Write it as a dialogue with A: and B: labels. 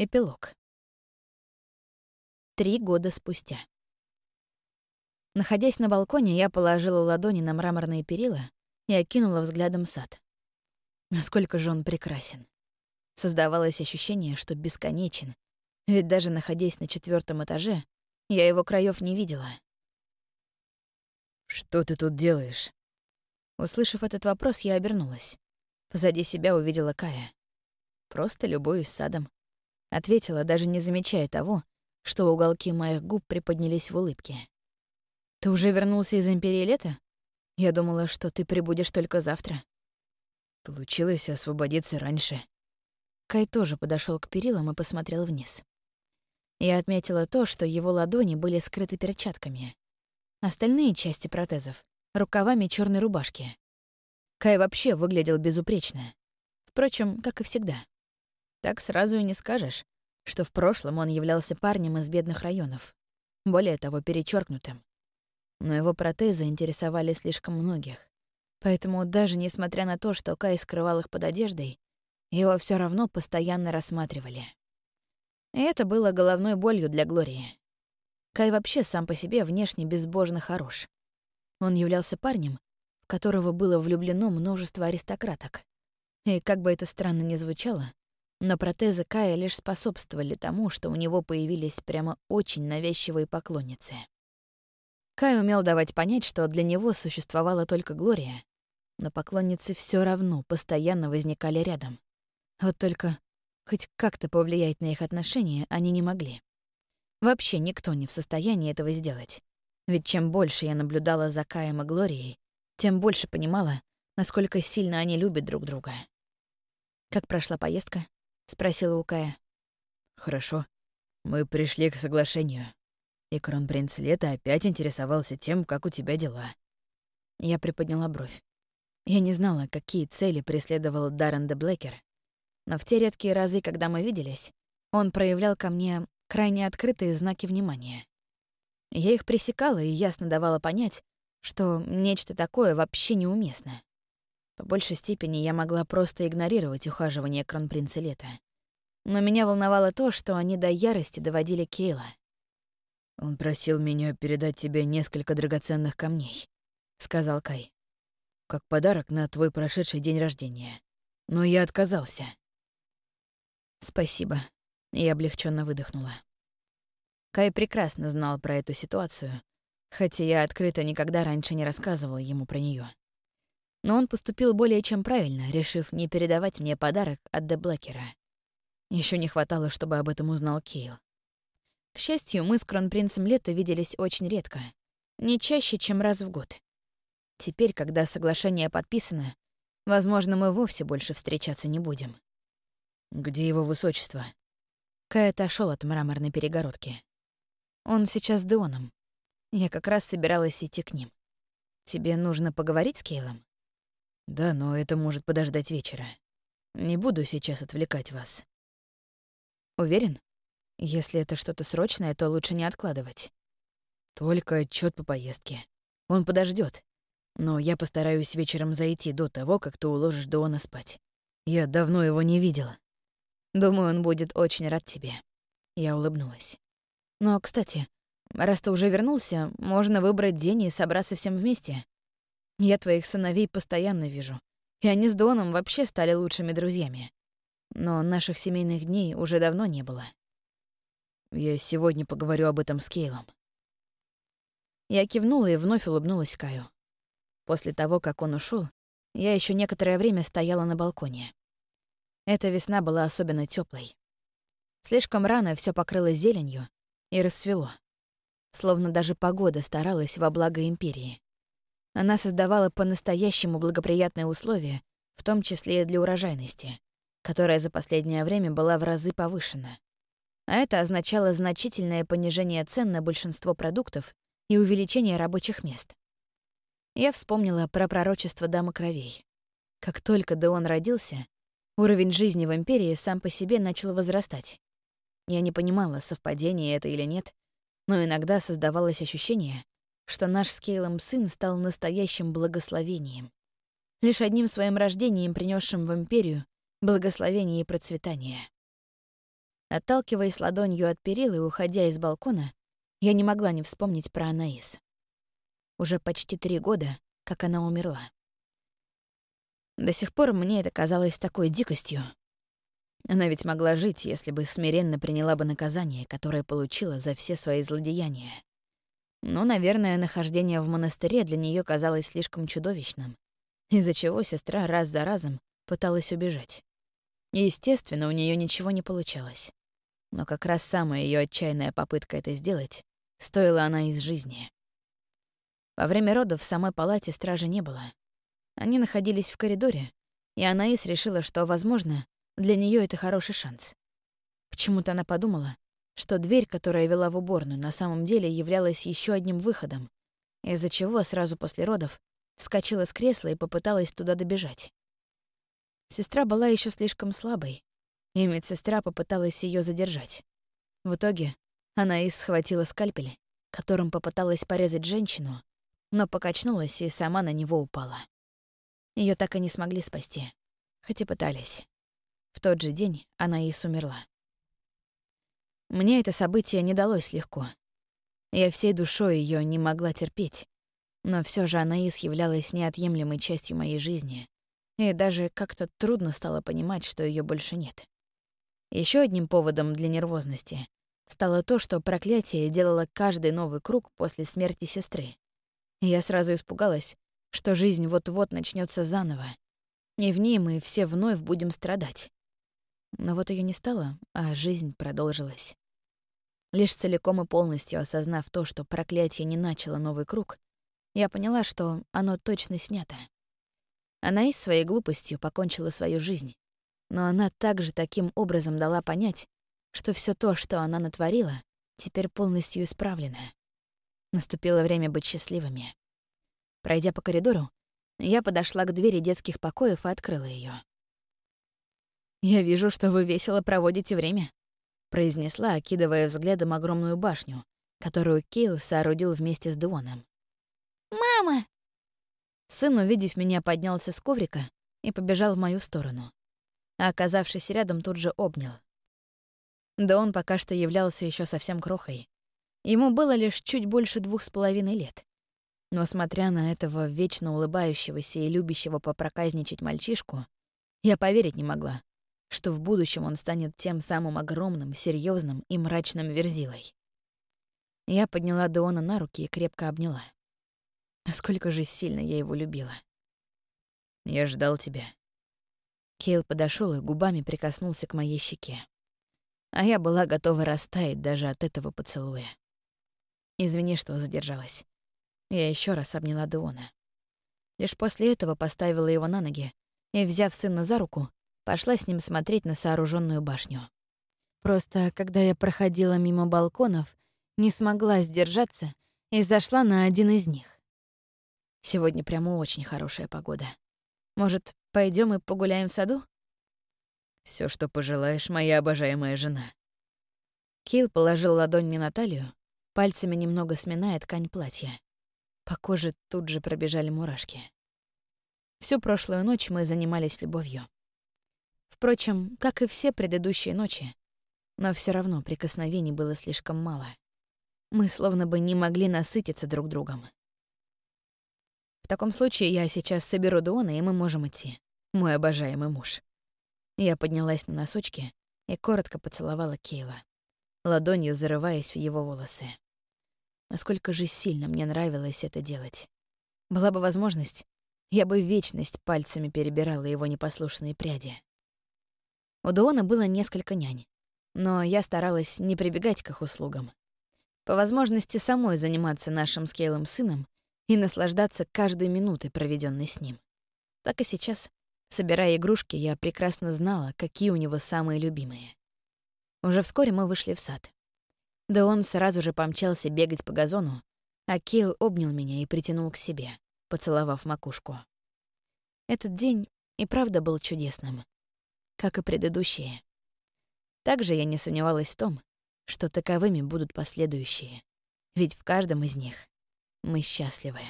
A: Эпилог. Три года спустя. Находясь на балконе, я положила ладони на мраморные перила и окинула взглядом сад. Насколько же он прекрасен. Создавалось ощущение, что бесконечен, ведь даже находясь на четвертом этаже, я его краев не видела.
B: «Что ты тут делаешь?»
A: Услышав этот вопрос, я обернулась. Позади себя увидела Кая. Просто любуюсь садом. Ответила, даже не замечая того, что уголки моих губ приподнялись в улыбке. «Ты уже вернулся из Империи Лета? Я думала, что ты прибудешь только завтра».
B: Получилось освободиться раньше.
A: Кай тоже подошел к перилам и посмотрел вниз. Я отметила то, что его ладони были скрыты перчатками. Остальные части протезов — рукавами черной рубашки. Кай вообще выглядел безупречно. Впрочем, как и всегда. Так сразу и не скажешь, что в прошлом он являлся парнем из бедных районов. Более того, перечеркнутым. Но его протезы интересовали слишком многих. Поэтому даже несмотря на то, что Кай скрывал их под одеждой, его все равно постоянно рассматривали. И это было головной болью для Глории. Кай вообще сам по себе внешне безбожно хорош. Он являлся парнем, в которого было влюблено множество аристократок. И как бы это странно ни звучало, но протезы Кая лишь способствовали тому, что у него появились прямо очень навязчивые поклонницы. Кай умел давать понять, что для него существовала только Глория, но поклонницы все равно постоянно возникали рядом. Вот только хоть как-то повлиять на их отношения они не могли. Вообще никто не в состоянии этого сделать. Ведь чем больше я наблюдала за Каем и Глорией, тем больше понимала, насколько сильно они любят друг друга. Как прошла поездка? — спросила у Кая.
B: «Хорошо. Мы пришли к соглашению. И кронпринц Лето опять интересовался тем, как у тебя дела».
A: Я приподняла бровь. Я не знала, какие цели преследовал Даррен де Блэкер. Но в те редкие разы, когда мы виделись, он проявлял ко мне крайне открытые знаки внимания. Я их пресекала и ясно давала понять, что нечто такое вообще неуместно. По большей степени я могла просто игнорировать ухаживание кронпринца Лета. Но меня волновало то, что они до ярости доводили Кейла.
B: «Он просил меня передать тебе несколько драгоценных камней», — сказал Кай. «Как подарок на твой прошедший день рождения. Но я отказался».
A: «Спасибо», — я облегченно выдохнула. Кай прекрасно знал про эту ситуацию, хотя я открыто никогда раньше не рассказывала ему про нее. Но он поступил более чем правильно, решив не передавать мне подарок от Деблэкера. Еще не хватало, чтобы об этом узнал Кейл. К счастью, мы с кронпринцем Лето виделись очень редко, не чаще, чем раз в год. Теперь, когда соглашение подписано, возможно, мы вовсе больше встречаться не будем.
B: «Где его высочество?»
A: Кай отошел от мраморной перегородки. Он сейчас с Деоном. Я как раз собиралась идти к ним. Тебе нужно поговорить с Кейлом?
B: Да, но это может подождать вечера. Не буду сейчас отвлекать вас.
A: Уверен? Если это что-то срочное, то лучше не откладывать.
B: Только отчет по поездке. Он подождет. Но я постараюсь вечером зайти до того, как ты уложишь Дуона спать. Я давно его не видела.
A: Думаю, он будет очень рад тебе. Я улыбнулась. Но, кстати, раз ты уже вернулся, можно выбрать день и собраться всем вместе. Я твоих сыновей постоянно вижу, и они с Доном вообще стали лучшими друзьями. Но наших семейных дней уже давно не было.
B: Я сегодня поговорю об этом с Кейлом.
A: Я кивнула и вновь улыбнулась Каю. После того, как он ушел, я еще некоторое время стояла на балконе. Эта весна была особенно теплой. Слишком рано все покрылось зеленью и рассвело. Словно даже погода старалась во благо Империи. Она создавала по-настоящему благоприятные условия, в том числе и для урожайности, которая за последнее время была в разы повышена. А это означало значительное понижение цен на большинство продуктов и увеличение рабочих мест. Я вспомнила про пророчество Дамы Кровей. Как только Деон родился, уровень жизни в Империи сам по себе начал возрастать. Я не понимала, совпадение это или нет, но иногда создавалось ощущение, что наш с Кейлом сын стал настоящим благословением. Лишь одним своим рождением, принесшим в Империю благословение и процветание. Отталкиваясь ладонью от перил и уходя из балкона, я не могла не вспомнить про Анаис. Уже почти три года, как она умерла. До сих пор мне это казалось такой дикостью. Она ведь могла жить, если бы смиренно приняла бы наказание, которое получила за все свои злодеяния. Но, наверное, нахождение в монастыре для нее казалось слишком чудовищным, из-за чего сестра раз за разом пыталась убежать. Естественно, у нее ничего не получалось. Но как раз самая ее отчаянная попытка это сделать стоила она из жизни. Во время родов в самой палате стражи не было. Они находились в коридоре, и Анаис решила, что, возможно, для нее это хороший шанс. Почему-то она подумала, что дверь, которая вела в уборную, на самом деле являлась еще одним выходом, из-за чего сразу после родов вскочила с кресла и попыталась туда добежать. Сестра была еще слишком слабой, и медсестра попыталась ее задержать. В итоге она и схватила скальпель, которым попыталась порезать женщину, но покачнулась и сама на него упала. Ее так и не смогли спасти, хоть и пытались. В тот же день она и умерла. Мне это событие не далось легко. Я всей душой ее не могла терпеть, но все же Анаис являлась неотъемлемой частью моей жизни, и даже как-то трудно стало понимать, что ее больше нет. Еще одним поводом для нервозности стало то, что проклятие делало каждый новый круг после смерти сестры. Я сразу испугалась, что жизнь вот-вот начнется заново, и в ней мы все вновь будем страдать. Но вот ее не стало, а жизнь продолжилась. Лишь целиком и полностью осознав то, что проклятие не начало новый круг, я поняла, что оно точно снято. Она и своей глупостью покончила свою жизнь, но она также таким образом дала понять, что все то, что она натворила, теперь полностью исправлено. Наступило время быть счастливыми. Пройдя по коридору, я подошла к двери детских покоев и открыла ее. «Я вижу, что вы весело проводите время», — произнесла, окидывая взглядом огромную башню, которую Кейл соорудил вместе с Деоном.
C: «Мама!»
A: Сын, увидев меня, поднялся с коврика и побежал в мою сторону. А оказавшись рядом, тут же обнял. Да он пока что являлся еще совсем крохой. Ему было лишь чуть больше двух с половиной лет. Но смотря на этого вечно улыбающегося и любящего попроказничать мальчишку, я поверить не могла, что в будущем он станет тем самым огромным, серьезным и мрачным верзилой. Я подняла Деона на руки и крепко обняла. Насколько же сильно я его любила. «Я ждал тебя». Кейл подошел и губами прикоснулся к моей щеке. А я была готова растаять даже от этого поцелуя. Извини, что задержалась. Я еще раз обняла Деона. Лишь после этого поставила его на ноги и, взяв сына за руку, пошла с ним смотреть на сооруженную башню. Просто, когда я проходила мимо балконов, не смогла сдержаться и зашла на один из них. Сегодня прямо очень хорошая погода. Может, пойдем и погуляем в саду? Все, что пожелаешь, моя обожаемая жена. Кил положил ладонь мне на талию, пальцами немного сминая ткань платья. По коже тут же пробежали мурашки. Всю прошлую ночь мы занимались любовью. Впрочем, как и все предыдущие ночи, но все равно прикосновений было слишком мало. Мы словно бы не могли насытиться друг другом. В таком случае я сейчас соберу Дуона, и мы можем идти, мой обожаемый муж. Я поднялась на носочки и коротко поцеловала Кейла, ладонью зарываясь в его волосы. Насколько же сильно мне нравилось это делать. Была бы возможность, я бы вечность пальцами перебирала его непослушные пряди. У Дуона было несколько нянь, но я старалась не прибегать к их услугам. По возможности самой заниматься нашим с Кейлом сыном и наслаждаться каждой минутой, проведенной с ним. Так и сейчас, собирая игрушки, я прекрасно знала, какие у него самые любимые. Уже вскоре мы вышли в сад. Да он сразу же помчался бегать по газону, а Кейл обнял меня и притянул к себе, поцеловав макушку. Этот день и правда был чудесным как и предыдущие. Также я не сомневалась в том, что таковыми будут последующие, ведь в каждом из них мы счастливы.